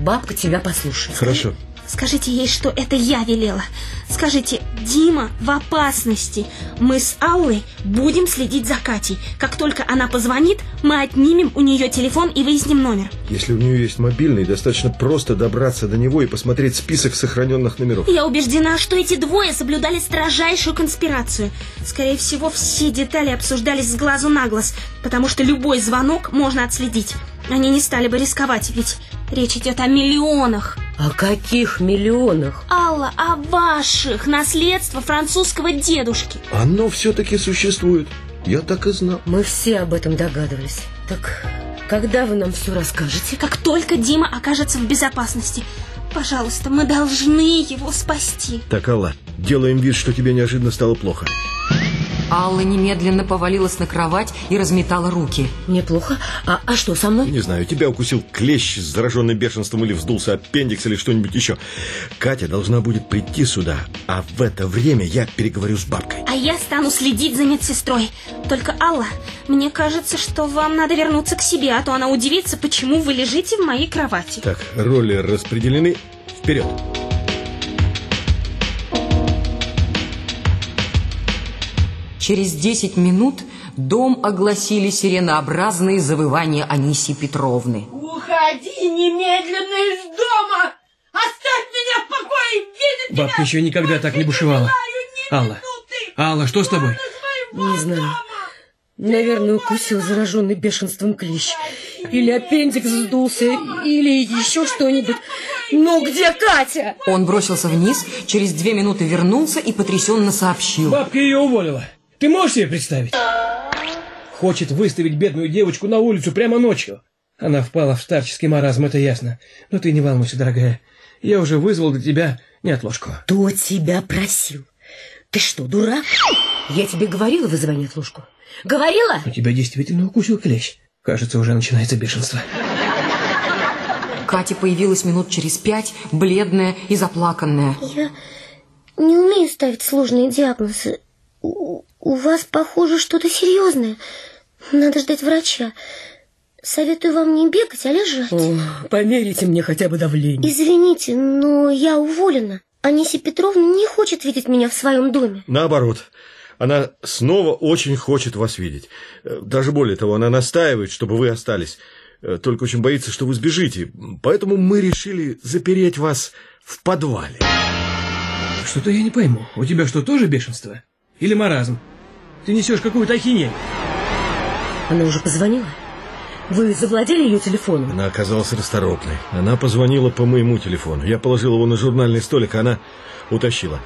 Бабка тебя послушает. Хорошо. Скажите ей, что это я велела. Скажите, Дима в опасности. Мы с Аллой будем следить за Катей. Как только она позвонит, мы отнимем у нее телефон и выясним номер. Если у нее есть мобильный, достаточно просто добраться до него и посмотреть список сохраненных номеров. Я убеждена, что эти двое соблюдали строжайшую конспирацию. Скорее всего, все детали обсуждались с глазу на глаз, потому что любой звонок можно отследить. Они не стали бы рисковать, ведь речь идет о миллионах. О каких миллионах? Алла, о ваших наследство французского дедушки. Оно все-таки существует. Я так и знал. Мы все об этом догадывались. Так когда вы нам все расскажете? Как только Дима окажется в безопасности. Пожалуйста, мы должны его спасти. Так, Алла, делаем вид, что тебе неожиданно стало плохо. Алла немедленно повалилась на кровать и разметала руки. Мне плохо? А, а что со мной? Не знаю, тебя укусил клещ, зараженный бешенством или вздулся аппендикс или что-нибудь еще. Катя должна будет прийти сюда, а в это время я переговорю с бабкой. А я стану следить за медсестрой. Только, Алла, мне кажется, что вам надо вернуться к себе, а то она удивится, почему вы лежите в моей кровати. Так, роли распределены. Вперед! Через 10 минут дом огласили сиренообразные завывания Анисии Петровны. Уходи немедленно из дома! Оставь меня в покое! Видеть Бабка еще никогда так не бушевала. Алла, Алла, что с тобой? Не знаю. Наверное, укусил зараженный бешенством клещ. Или аппендикс сдулся, или еще что-нибудь. Ну где Катя? Он бросился вниз, через две минуты вернулся и потрясенно сообщил. Бабка ее уволила. Ты можешь себе представить? Хочет выставить бедную девочку на улицу прямо ночью. Она впала в старческий маразм, это ясно. Но ты не волнуйся, дорогая. Я уже вызвал для тебя неотложку. Кто тебя просил? Ты что, дурак? Я тебе говорила вызывай неотложку? Говорила? У тебя действительно укусил клещ. Кажется, уже начинается бешенство. Катя появилась минут через пять, бледная и заплаканная. Я не умею ставить сложные диагнозы. У, вас, похоже, что-то серьезное. Надо ждать врача. Советую вам не бегать, а лежать. О, померите мне хотя бы давление. Извините, но я уволена. Анисия Петровна не хочет видеть меня в своем доме. Наоборот. Она снова очень хочет вас видеть. Э, Даже более того, она настаивает, чтобы вы остались. Э, Только очень боится, что вы сбежите. Поэтому мы решили запереть вас в подвале. Что-то я не пойму. У тебя что, тоже бешенство? Или маразм? Ты несешь какую-то ахинею. Она уже позвонила? Вы завладели ее телефоном? Она оказалась расторопной. Она позвонила по моему телефону. Я положил его на журнальный столик, а она утащила.